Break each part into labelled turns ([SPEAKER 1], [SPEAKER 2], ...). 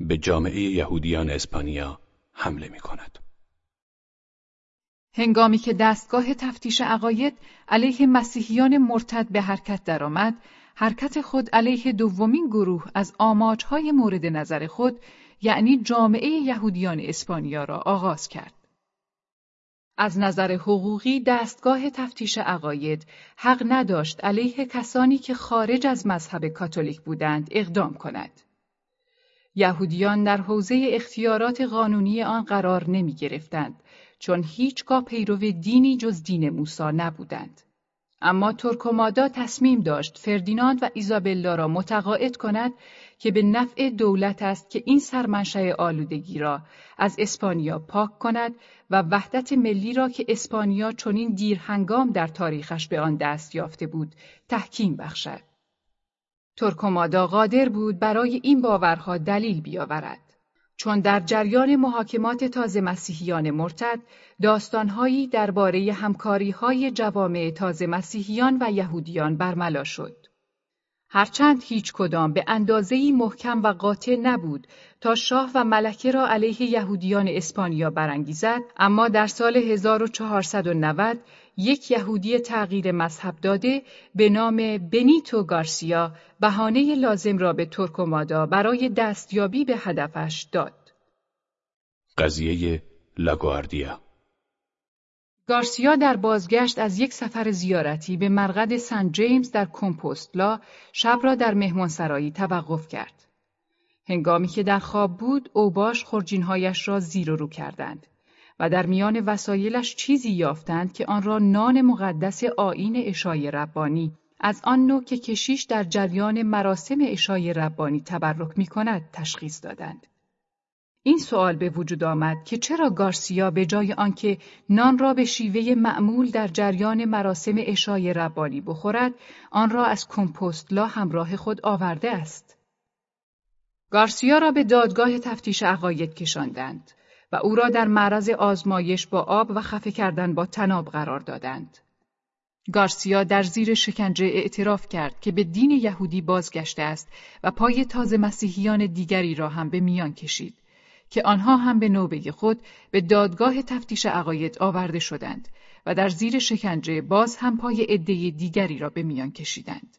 [SPEAKER 1] به جامعه یهودیان اسپانیا حمله می کند.
[SPEAKER 2] هنگامی که دستگاه تفتیش عقاید علیه مسیحیان مرتد به حرکت درآمد، حرکت خود علیه دومین گروه از آماجهای مورد نظر خود یعنی جامعه یهودیان اسپانیا را آغاز کرد. از نظر حقوقی دستگاه تفتیش عقاید حق نداشت علیه کسانی که خارج از مذهب کاتولیک بودند اقدام کند. یهودیان در حوزه اختیارات قانونی آن قرار نمی گرفتند چون هیچگاه پیرو دینی جز دین موسی نبودند. اما ترکومادا تصمیم داشت فردیناند و ایزابلا را متقاعد کند که به نفع دولت است که این سرمنشأ آلودگی را از اسپانیا پاک کند و وحدت ملی را که اسپانیا چنین دیرهنگام در تاریخش به آن دست یافته بود تحکیم بخشد. ترکومادا قادر بود برای این باورها دلیل بیاورد. چون در جریان محاکمات تازه مسیحیان مرتد داستانهایی درباره همکاریهای جوامع تازه مسیحیان و یهودیان برملا شد. هرچند هیچ کدام به اندازه‌ای محکم و قاطع نبود تا شاه و ملکه را علیه یهودیان اسپانیا برانگیزد اما در سال 1490 یک یهودی تغییر مذهب داده به نام بنیتو گارسیا بهانه لازم را به ترکومادا برای دستیابی به هدفش داد.
[SPEAKER 1] قضیه لاگواردیا
[SPEAKER 2] گارسیا در بازگشت از یک سفر زیارتی به مرقد سن جیمز در کمپوستلا شب را در مهمانسرایی توقف کرد. هنگامی که در خواب بود، اوباش خورجینهایش را زیر و رو کردند. و در میان وسایلش چیزی یافتند که آن را نان مقدس آین اشای ربانی از آن نوع که کشیش در جریان مراسم اشای ربانی تبرک می کند تشخیص دادند. این سوال به وجود آمد که چرا گارسیا به جای آنکه نان را به شیوه معمول در جریان مراسم اشای ربانی بخورد، آن را از کمپوست لا همراه خود آورده است. گارسیا را به دادگاه تفتیش عقاید کشاندند. و او را در معرض آزمایش با آب و خفه کردن با تناب قرار دادند. گارسیا در زیر شکنجه اعتراف کرد که به دین یهودی بازگشته است و پای تازه مسیحیان دیگری را هم به میان کشید که آنها هم به نوبه خود به دادگاه تفتیش عقاید آورده شدند و در زیر شکنجه باز هم پای عده دیگری را به میان کشیدند.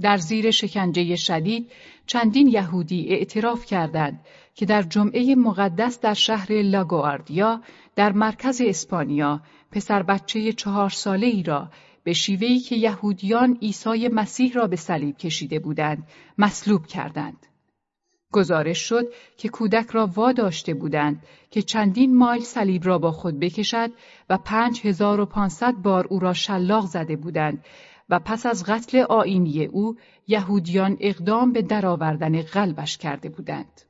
[SPEAKER 2] در زیر شکنجه شدید چندین یهودی اعتراف کردند که در جمعه مقدس در شهر لاگواردیا در مرکز اسپانیا پسر بچه چهار ساله ای را به شیوهی که یهودیان عیسی مسیح را به صلیب کشیده بودند مصلوب کردند. گزارش شد که کودک را واداشته بودند که چندین مایل صلیب را با خود بکشد و پنج هزار و پانصد بار او را شلاق زده بودند و پس از قتل آینی او یهودیان اقدام به درآوردن قلبش کرده بودند.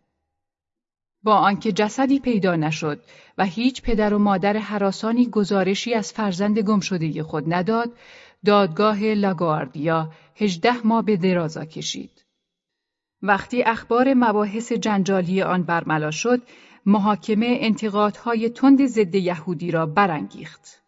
[SPEAKER 2] با آنکه جسدی پیدا نشد و هیچ پدر و مادر حراسانی گزارشی از فرزند گمشده خود نداد، دادگاه لاگواردیا هجده ماه به درازا کشید. وقتی اخبار مباحث جنجالی آن برملا شد، محاکمه انتقادهای تند ضد یهودی را برانگیخت.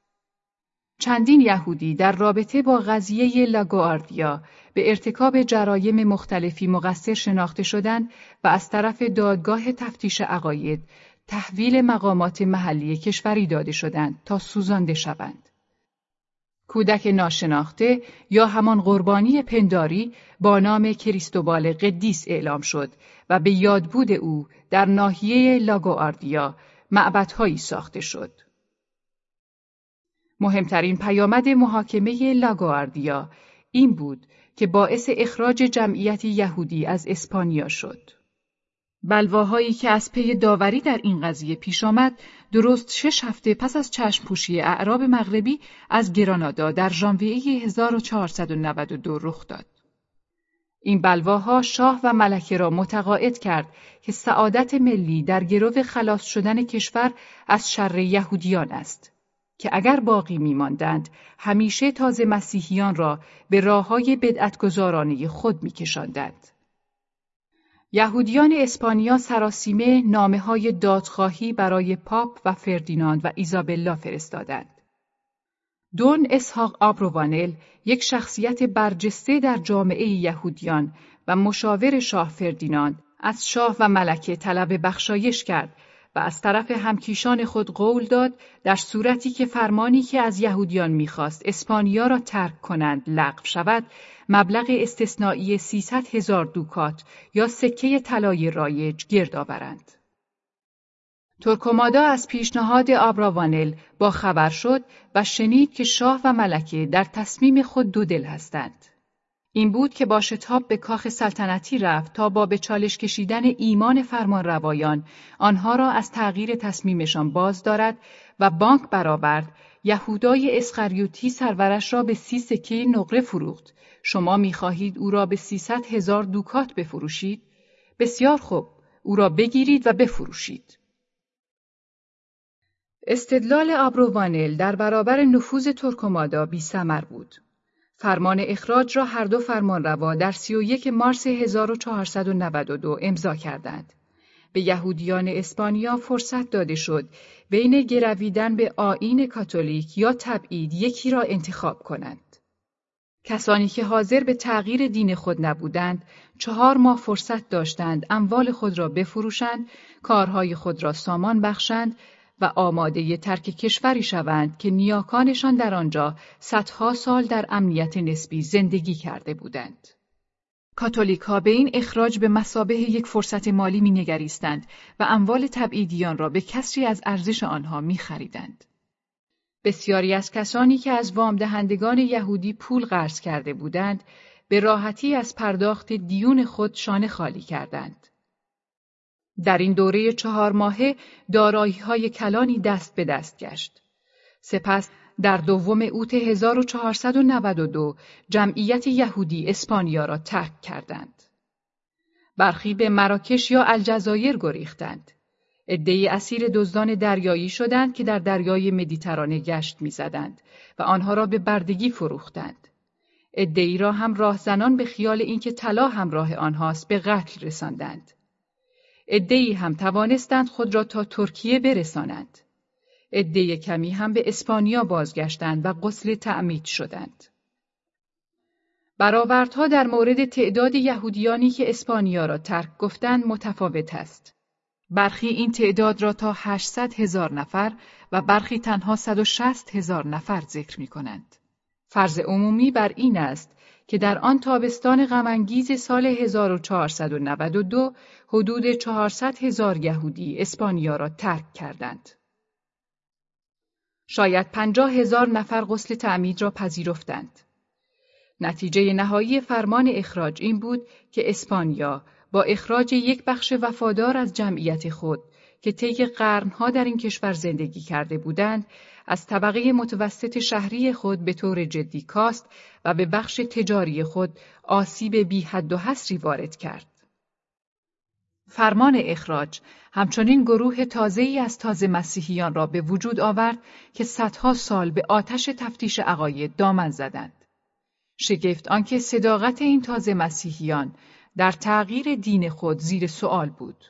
[SPEAKER 2] چندین یهودی در رابطه با قضیه لاگواردیا به ارتکاب جرایم مختلفی مقصر شناخته شدند و از طرف دادگاه تفتیش عقاید تحویل مقامات محلی کشوری داده شدند تا سوزانده شوند. کودک ناشناخته یا همان قربانی پنداری با نام کریستوبال قدیس اعلام شد و به یادبود او در ناحیه لاگواردیا معبدهایی ساخته شد. مهمترین پیامد محاکمه لاگواردیا این بود که باعث اخراج جمعیت یهودی از اسپانیا شد. بلواهایی که از پی داوری در این قضیه پیش آمد درست شش هفته پس از چشم پوشی اعراب مغربی از گرانادا در ژانویه 1492 رخ داد. این بلواها شاه و ملکه را متقاعد کرد که سعادت ملی در گرو خلاص شدن کشور از شر یهودیان است. که اگر باقی میماندند همیشه تازه مسیحیان را به راه های خود میکشاندند. یهودیان اسپانیا سراسیمه نامه های دادخواهی برای پاپ و فردیناند و ایزابلا فرستادند. دون اسحاق آبروانل یک شخصیت برجسته در جامعه یهودیان و مشاور شاه فردیناند از شاه و ملکه طلب بخشایش کرد و از طرف همکیشان خود قول داد در صورتی که فرمانی که از یهودیان می‌خواست اسپانیا را ترک کنند لغو شود مبلغ استثنایی 300 هزار دوکات یا سکه طلای رایج گرد آورند. ترکومادا از پیشنهاد آبراوانل با خبر شد و شنید که شاه و ملکه در تصمیم خود دو دل هستند. این بود که با شتاب به کاخ سلطنتی رفت تا با به چالش کشیدن ایمان فرمان روایان آنها را از تغییر تصمیمشان باز دارد و بانک برآورد. یهودای اسخریوتی سرورش را به سی سکه نقره فروخت. شما می‌خواهید او را به سیصد هزار دوکات بفروشید؟ بسیار خوب. او را بگیرید و بفروشید. استدلال آبرووانل در برابر نفوذ ترکمادا بی سمر بود. فرمان اخراج را هر دو فرمانروا در 31 مارس 1492 امضا کردند. به یهودیان اسپانیا فرصت داده شد بین گرویدن به آیین کاتولیک یا تبعید یکی را انتخاب کنند. کسانی که حاضر به تغییر دین خود نبودند، چهار ماه فرصت داشتند اموال خود را بفروشند، کارهای خود را سامان بخشند و آماده ترک کشوری شوند که نیاکانشان در آنجا صدها سال در امنیت نسبی زندگی کرده بودند. کاتولیک ها به این اخراج به مسابه یک فرصت مالی می نگریستند و اموال تبعیدیان را به کسری از ارزش آنها می خریدند. بسیاری از کسانی که از وام دهندگان یهودی پول قرض کرده بودند، به راحتی از پرداخت دیون خود شانه خالی کردند. در این دوره چهار ماهه دارایی های کلانی دست به دست گشت. سپس در دوم اوت 1492 جمعیت یهودی اسپانیا را ترک کردند. برخی به مراکش یا الجزایر گریختند. عدهای اسیر دزدان دریایی شدند که در دریای مدیترانه گشت می‌زدند و آنها را به بردگی فروختند. عدهای را هم راهزنان به خیال اینکه طلا همراه آنهاست به قتل رساندند. عدهای هم توانستند خود را تا ترکیه برسانند. عده کمی هم به اسپانیا بازگشتند و قسل تعمید شدند. برآوردها در مورد تعداد یهودیانی که اسپانیا را ترک گفتند متفاوت است. برخی این تعداد را تا 800 هزار نفر و برخی تنها 160 هزار نفر ذکر می کنند. فرض عمومی بر این است که در آن تابستان غمانگیز سال 1492 حدود 400 هزار یهودی اسپانیا را ترک کردند. شاید پنجاه هزار نفر غسل تعمید را پذیرفتند. نتیجه نهایی فرمان اخراج این بود که اسپانیا با اخراج یک بخش وفادار از جمعیت خود که طی قرنها در این کشور زندگی کرده بودند از طبقه متوسط شهری خود به طور جدی کاست و به بخش تجاری خود آسیب بی حد و حصری وارد کرد. فرمان اخراج همچنین گروه تازه‌ای از تازه مسیحیان را به وجود آورد که صدها سال به آتش تفتیش عقاید دامن زدند. شگفت آنکه صداقت این تازه مسیحیان در تغییر دین خود زیر سوال بود.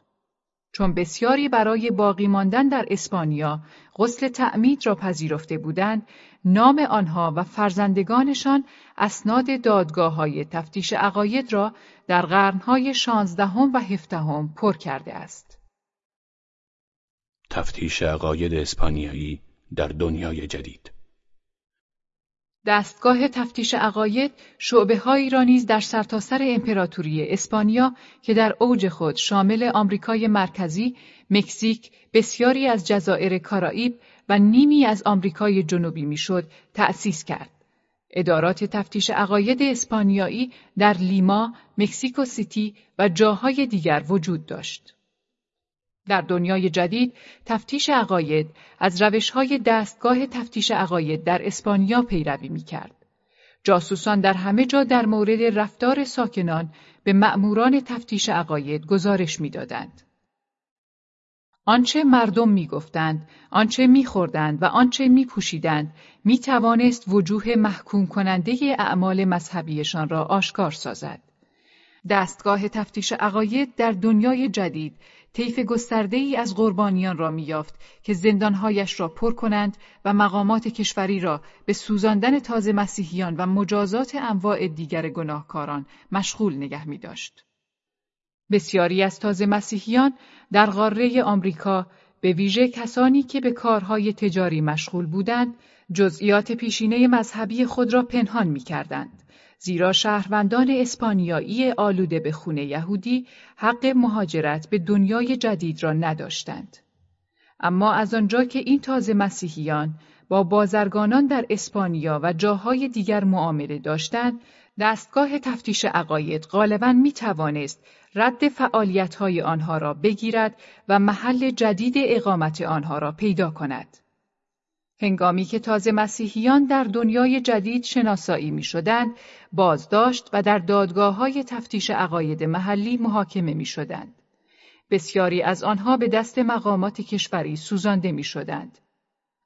[SPEAKER 2] چون بسیاری برای باقی ماندن در اسپانیا غسل تعمید را پذیرفته بودند، نام آنها و فرزندگانشان اسناد دادگاه های تفتیش عقاید را در قرنهای شانزدهم و هفدهم پر کرده است.
[SPEAKER 1] تفتیش عقاید اسپانیایی در دنیای جدید
[SPEAKER 2] دستگاه تفتیش عقاید شعبه هایی را نیز در سرتاسر امپراتوری اسپانیا که در اوج خود شامل آمریکای مرکزی، مکزیک، بسیاری از جزایر کارائیب و نیمی از آمریکای جنوبی می‌شد تأسیس کرد. ادارات تفتیش عقاید اسپانیایی در لیما، مکسیکو سیتی و جاهای دیگر وجود داشت. در دنیای جدید تفتیش عقاید از روشهای دستگاه تفتیش عقاید در اسپانیا پیروی می کرد. جاسوسان در همه جا در مورد رفتار ساکنان به مأموران تفتیش عقاید گزارش می‌دادند. آنچه مردم می‌گفتند، آنچه میخوردند و آنچه میپوشیدند می‌توانست وجوه محکوم کننده اعمال مذهبیشان را آشکار سازد. دستگاه تفتیش عقاید در دنیای جدید طیف گسترده ای از قربانیان را میافت که زندانهایش را پر کنند و مقامات کشوری را به سوزاندن تازه مسیحیان و مجازات انواع دیگر گناهکاران مشغول نگه می داشت. بسیاری از تازه مسیحیان در قاره آمریکا به ویژه کسانی که به کارهای تجاری مشغول بودند جزئیات پیشینه مذهبی خود را پنهان می کردند. زیرا شهروندان اسپانیایی آلوده به خونه یهودی حق مهاجرت به دنیای جدید را نداشتند. اما از آنجا که این تازه مسیحیان با بازرگانان در اسپانیا و جاهای دیگر معامله داشتند، دستگاه تفتیش عقاید غالبا می توانست رد فعالیت‌های آنها را بگیرد و محل جدید اقامت آنها را پیدا کند. هنگامی که تازه مسیحیان در دنیای جدید شناسایی می شدند، بازداشت و در دادگاه های تفتیش عقاید محلی محاکمه می شدند. بسیاری از آنها به دست مقامات کشوری سوزانده می شدند.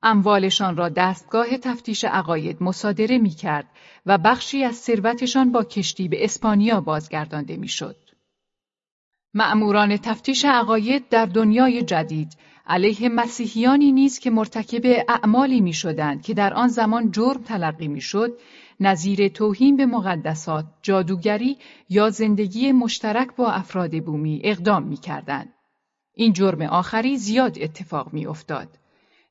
[SPEAKER 2] اموالشان را دستگاه تفتیش عقاید مصادره می کرد و بخشی از ثروتشان با کشتی به اسپانیا بازگردانده می شد. مأموران تفتیش عقاید در دنیای جدید علیه مسیحیانی نیز که مرتکب اعمالی می شدند که در آن زمان جرم تلقی می شد، نظیر توهین به مقدسات، جادوگری یا زندگی مشترک با افراد بومی اقدام می کردند. این جرم آخری زیاد اتفاق می افتاد.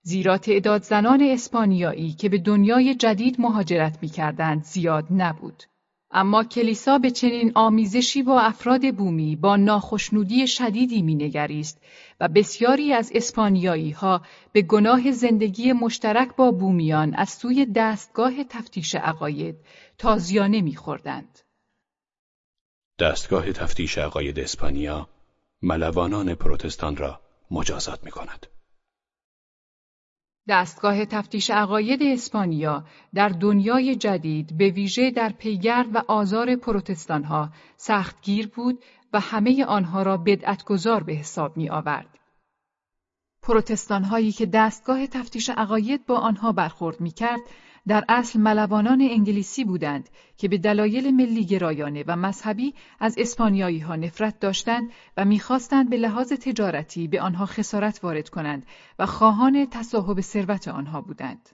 [SPEAKER 2] زیرا تعداد زنان اسپانیایی که به دنیای جدید مهاجرت می کردند زیاد نبود. اما کلیسا به چنین آمیزشی با افراد بومی با ناخشنودی شدیدی مینگریست و بسیاری از اسپانیایی ها به گناه زندگی مشترک با بومیان از سوی دستگاه تفتیش عقاید تازیانه میخوردند.
[SPEAKER 1] دستگاه تفتیش عقاید اسپانیا ملوانان پروتستان را مجازات می کند.
[SPEAKER 2] دستگاه تفتیش عقاید اسپانیا در دنیای جدید به ویژه در پیگرد و آزار پروتستانها سختگیر بود و همه آنها را بدعتگذار به حساب می آورد. پروتستان هایی که دستگاه تفتیش عقاید با آنها برخورد می کرد، در اصل ملوانان انگلیسی بودند که به دلایل ملی گرایانه و مذهبی از اسپانیایی ها نفرت داشتند و می‌خواستند به لحاظ تجارتی به آنها خسارت وارد کنند و خواهان تصاحب ثروت آنها بودند.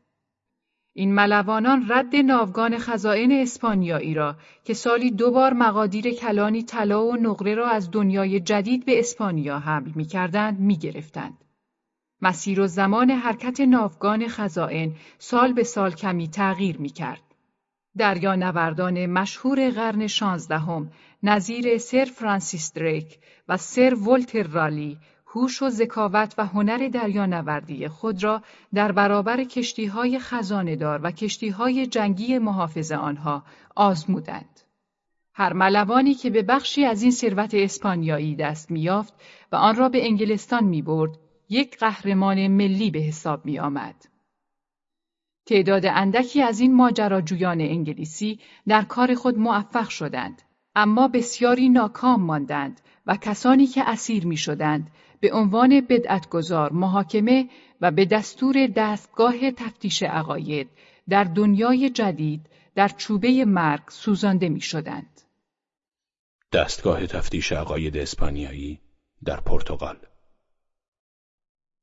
[SPEAKER 2] این ملوانان رد ناوگان خزائن اسپانیایی را که سالی دو بار مقادیر کلانی طلا و نقره را از دنیای جدید به اسپانیا حمل می‌کردند می‌گرفتند. مسیر و زمان حرکت ناوگان خزائن سال به سال کمی تغییر می کرد. نوردان مشهور قرن شانزدهم نظیر سر فرانسیس دریک و سر ولتر رالی هوش و ذکاوت و هنر دریانوردی خود را در برابر کشتیهای خزانهدار و کشتیهای جنگی محافظ آنها آزمودند. هر ملوانی که به بخشی از این ثروت اسپانیایی دست میافت و آن را به انگلستان می‌برد یک قهرمان ملی به حساب می آمد. تعداد اندکی از این ماجراجویان انگلیسی در کار خود موفق شدند اما بسیاری ناکام ماندند و کسانی که اسیر می شدند به عنوان بدعتگذار محاکمه و به دستور دستگاه تفتیش عقاید در دنیای جدید در چوبه مرگ سوزانده می شدند.
[SPEAKER 1] دستگاه تفتیش عقاید اسپانیایی در پرتغال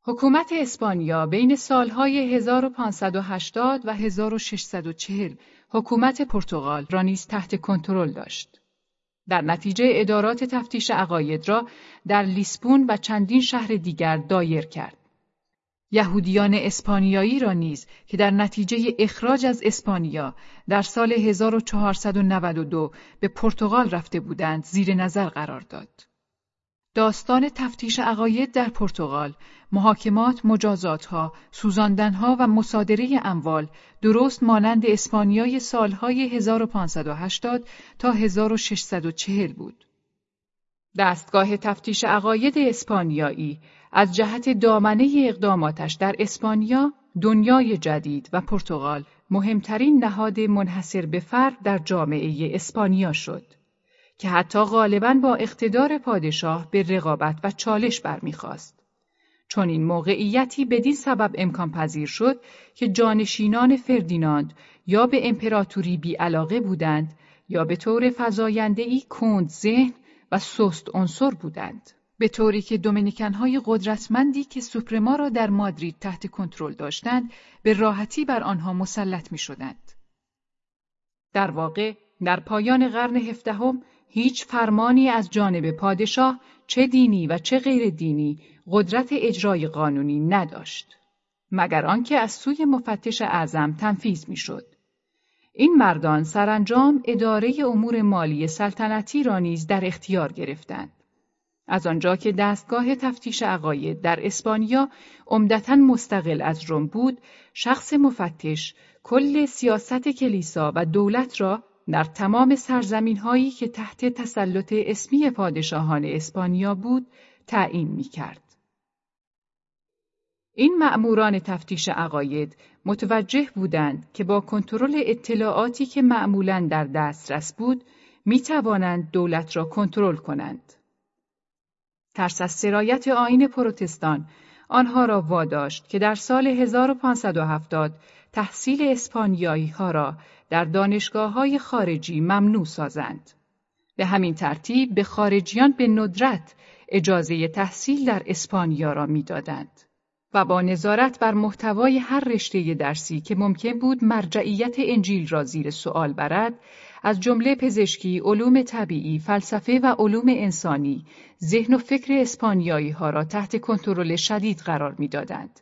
[SPEAKER 2] حکومت اسپانیا بین سالهای 1580 و 1640 حکومت پرتغال را نیز تحت کنترل داشت. در نتیجه ادارات تفتیش عقاید را در لیسبون و چندین شهر دیگر دایر کرد. یهودیان اسپانیایی را نیز که در نتیجه اخراج از اسپانیا در سال 1492 به پرتغال رفته بودند زیر نظر قرار داد. داستان تفتیش عقاید در پرتغال، محاکمات، مجازاتها، سوزاندنها و مصادره اموال درست مانند اسپانیای سالهای 1580 تا 1640 بود. دستگاه تفتیش عقاید اسپانیایی از جهت دامنه اقداماتش در اسپانیا، دنیای جدید و پرتغال مهمترین نهاد منحصر به فرد در جامعه اسپانیا شد. که حتی غالبا با اقتدار پادشاه به رقابت و چالش برمیخواست. چون این موقعیتی بدین سبب امکان پذیر شد که جانشینان فردیناند یا به امپراتوری بیعلاقه بودند یا به طور فضایندهی کند ذهن و سست عنصر بودند. به طوری که دومینیکنهای قدرتمندی که سوپرما را در مادرید تحت کنترل داشتند به راحتی بر آنها مسلط می شدند. در واقع در پایان قرن هفدهم هیچ فرمانی از جانب پادشاه چه دینی و چه غیر دینی قدرت اجرای قانونی نداشت. مگر آنکه از سوی مفتش اعظم تنفیز می‌شد. این مردان سرانجام اداره امور مالی سلطنتی را نیز در اختیار گرفتند. از آنجا که دستگاه تفتیش عقاید در اسپانیا عمدتا مستقل از روم بود، شخص مفتش کل سیاست کلیسا و دولت را در تمام سرزمین هایی که تحت تسلط اسمی پادشاهان اسپانیا بود تعیین می کرد. این مأموران تفتیش عقاید متوجه بودند که با کنترل اطلاعاتی که معمولا در دسترس بود می توانند دولت را کنترل کنند. ترس از سرایت آین پروتستان آنها را واداشت که در سال 1570 تحصیل اسپانیایی ها را در دانشگاه های خارجی ممنوع سازند. به همین ترتیب به خارجیان به ندرت اجازه تحصیل در اسپانیا را می‌دادند و با نظارت بر محتوای هر رشته درسی که ممکن بود مرجعیت انجیل را زیر سوال برد از جمله پزشکی، علوم طبیعی، فلسفه و علوم انسانی، ذهن و فکر اسپانیایی ها را تحت کنترل شدید قرار می‌دادند.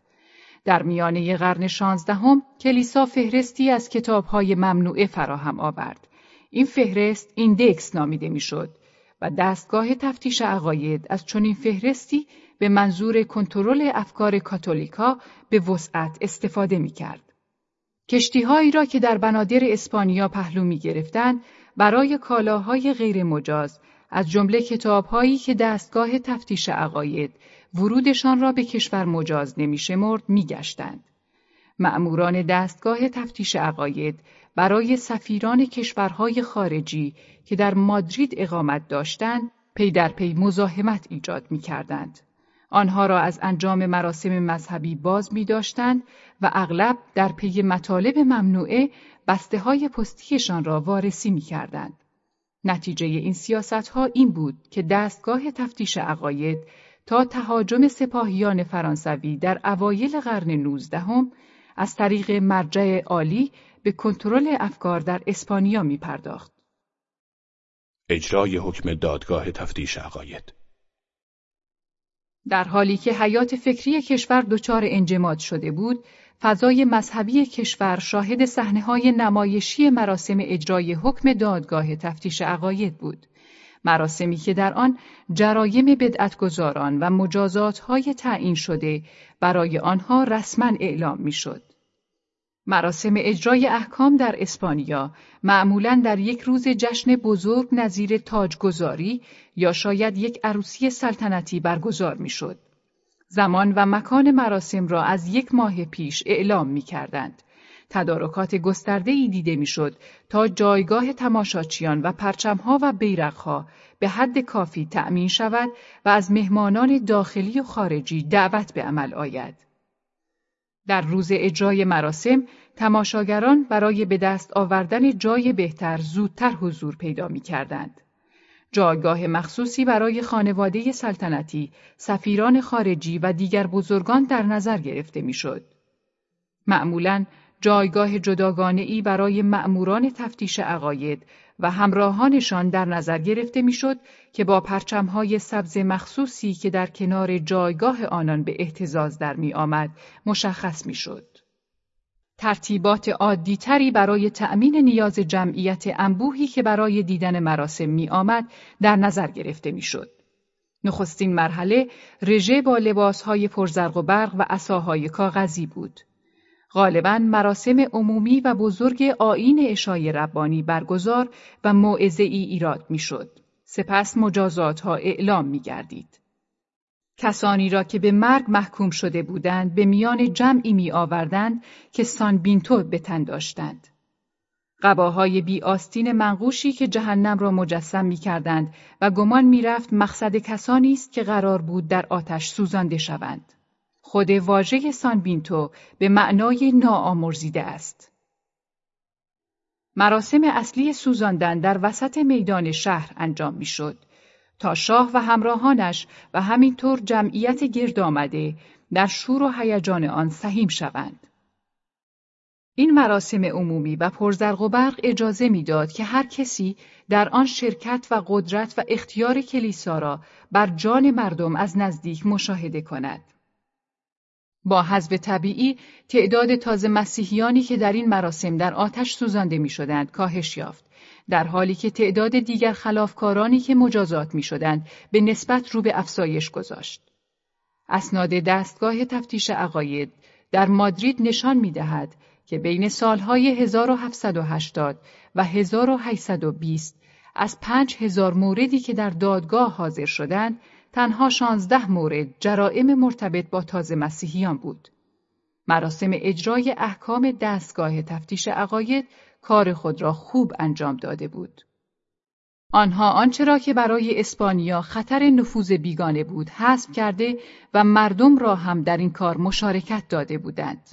[SPEAKER 2] در میانه قرن شانزدهم کلیسا فهرستی از کتابهای ممنوعه فراهم آورد. این فهرست ایندکس نامیده می‌شد و دستگاه تفتیش عقاید از چنین فهرستی به منظور کنترل افکار کاتولیکا به وسعت استفاده می کرد. کشتیهایی را که در بنادر اسپانیا پهلو می گرفتند برای کالاهای غیر مجاز از جمله کتابهایی که دستگاه تفتیش عقاید ورودشان را به کشور مجاز نمی شمرد می گشتند. مأموران دستگاه تفتیش عقاید برای سفیران کشورهای خارجی که در مادرید اقامت داشتند پی در پی مزاحمت ایجاد می کردند. آنها را از انجام مراسم مذهبی باز می داشتند و اغلب در پی مطالب ممنوعه بسته های پستیشان را وارسی می کردند. نتیجه این سیاست ها این بود که دستگاه تفتیش عقاید تا تهاجم سپاهیان فرانسوی در اوایل قرن نوزدهم از طریق مرجع عالی به کنترل افکار در اسپانیا می پرداخت.
[SPEAKER 1] اجرای حکم دادگاه تفتیش عقاید
[SPEAKER 2] در حالی که حیات فکری کشور دچار انجماد شده بود، فضای مذهبی کشور شاهد های نمایشی مراسم اجرای حکم دادگاه تفتیش عقاید بود. مراسمی که در آن جرایم بدعتگذاران و مجازات های تعیین شده برای آنها رسما اعلام می‌شد. مراسم اجرای احکام در اسپانیا معمولا در یک روز جشن بزرگ نظیر تاجگذاری یا شاید یک عروسی سلطنتی برگزار می‌شد. زمان و مکان مراسم را از یک ماه پیش اعلام می کردند. تدارکات گسترده ای دیده می‌شد تا جایگاه تماشاچیان و پرچمها و بیرقها به حد کافی تأمین شود و از مهمانان داخلی و خارجی دعوت به عمل آید. در روز اجرای مراسم تماشاگران برای به دست آوردن جای بهتر زودتر حضور پیدا می کردند. جایگاه مخصوصی برای خانواده سلطنتی، سفیران خارجی و دیگر بزرگان در نظر گرفته می‌شد. معمولاً جایگاه جداگانه ای برای مأموران تفتیش عقاید و همراهانشان در نظر گرفته می‌شد که با پرچمهای سبز مخصوصی که در کنار جایگاه آنان به احتزاز در می آمد مشخص می شد. ترتیبات عادیتری برای تأمین نیاز جمعیت انبوهی که برای دیدن مراسم می آمد در نظر گرفته می شد. نخستین مرحله رژه با لباسهای پرزرق و برق و عصاهای کاغذی بود. غالبا مراسم عمومی و بزرگ آین اشای ربانی برگزار و موعظه ای ایراد می‌شد. سپس مجازات ها اعلام می گردید. کسانی را که به مرگ محکوم شده بودند به میان جمعی می آوردند که سان بینتو به تن داشتند. قباهای بی آستین منقوشی که جهنم را مجسم می کردند و گمان می رفت مقصد کسانی است که قرار بود در آتش سوزانده شوند. خود واژه سانبینتو به معنای ناآمرزیده است. مراسم اصلی سوزاندن در وسط میدان شهر انجام می‌شد تا شاه و همراهانش و همینطور جمعیت گرد آمده در شور و هیجان آن سهیم شوند. این مراسم عمومی و پرزرق و برق اجازه می‌داد که هر کسی در آن شرکت و قدرت و اختیار کلیسا را بر جان مردم از نزدیک مشاهده کند. با حذف طبیعی تعداد تازه مسیحیانی که در این مراسم در آتش سوزانده می شدند کاهش یافت در حالی که تعداد دیگر خلافکارانی که مجازات می شدند به نسبت رو به افزایش گذاشت. اسناد دستگاه تفتیش عقاید در مادرید نشان می دهد که بین سالهای 1780 و 1820 از 5000 موردی که در دادگاه حاضر شدند تنها 16 مورد جرائم مرتبط با تازه مسیحیان بود. مراسم اجرای احکام دستگاه تفتیش عقاید کار خود را خوب انجام داده بود. آنها آنچه را که برای اسپانیا خطر نفوذ بیگانه بود حذف کرده و مردم را هم در این کار مشارکت داده بودند.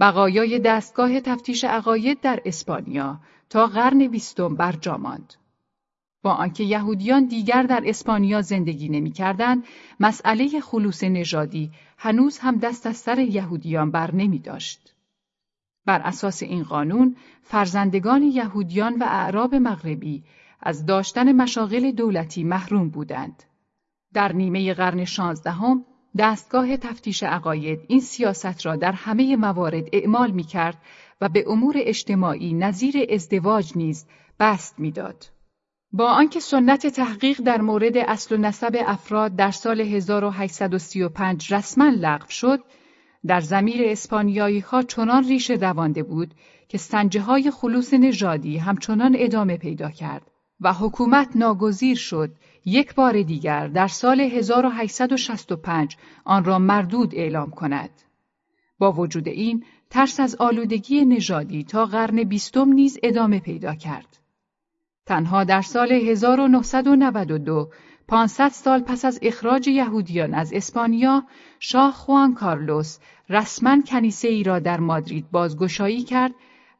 [SPEAKER 2] بقایای دستگاه تفتیش عقاید در اسپانیا تا قرن بیستم برجا ماند. با آنکه یهودیان دیگر در اسپانیا زندگی نمی‌کردند، مسئله خلوص نژادی هنوز هم دست از سر یهودیان بر نمی داشت. بر اساس این قانون، فرزندگان یهودیان و اعراب مغربی از داشتن مشاغل دولتی محروم بودند. در نیمه قرن شانزدهم دستگاه تفتیش عقاید این سیاست را در همه موارد اعمال می کرد و به امور اجتماعی نظیر ازدواج نیز بست می‌داد. با آنکه سنت تحقیق در مورد اصل و نسب افراد در سال 1835 رسما لغو شد، در زمیر اسپانیایی ها چنان ریشه دوانده بود که سنجه های خلوص نژادی همچنان ادامه پیدا کرد و حکومت ناگزیر شد یک بار دیگر در سال 1865 آن را مردود اعلام کند. با وجود این ترس از آلودگی نژادی تا قرن بیستم نیز ادامه پیدا کرد. تنها در سال 1992 500 سال پس از اخراج یهودیان از اسپانیا شاه خوان کارلوس رسما کنیسه ای را در مادرید بازگشایی کرد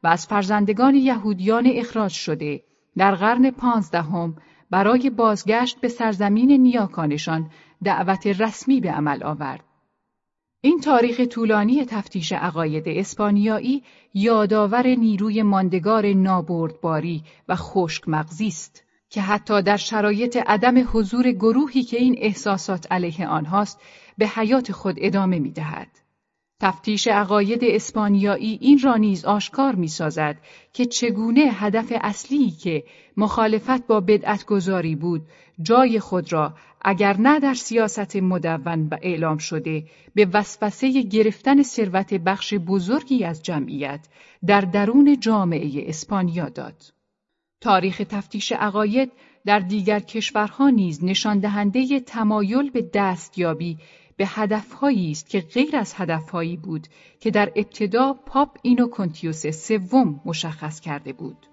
[SPEAKER 2] و از فرزندگان یهودیان اخراج شده در قرن پانزدهم برای بازگشت به سرزمین نیاکانشان دعوت رسمی به عمل آورد. این تاریخ طولانی تفتیش عقاید اسپانیایی یادآور نیروی ماندگار نابردباری و خشک مغزی است که حتی در شرایط عدم حضور گروهی که این احساسات علیه آنهاست به حیات خود ادامه می دهد. تفتیش عقاید اسپانیایی این را نیز آشکار می سازد که چگونه هدف اصلی که مخالفت با بدعتگذاری بود جای خود را اگر نه در سیاست مدون و اعلام شده به وسوسه گرفتن ثروت بخش بزرگی از جمعیت در درون جامعه اسپانیا داد. تاریخ تفتیش عقاید در دیگر کشورها نیز نشان دهنده تمایل به دستیابی به هدفهایی است که غیر از هدفهایی بود که در ابتدا پاپ اینو کنتیوس سوم مشخص کرده بود.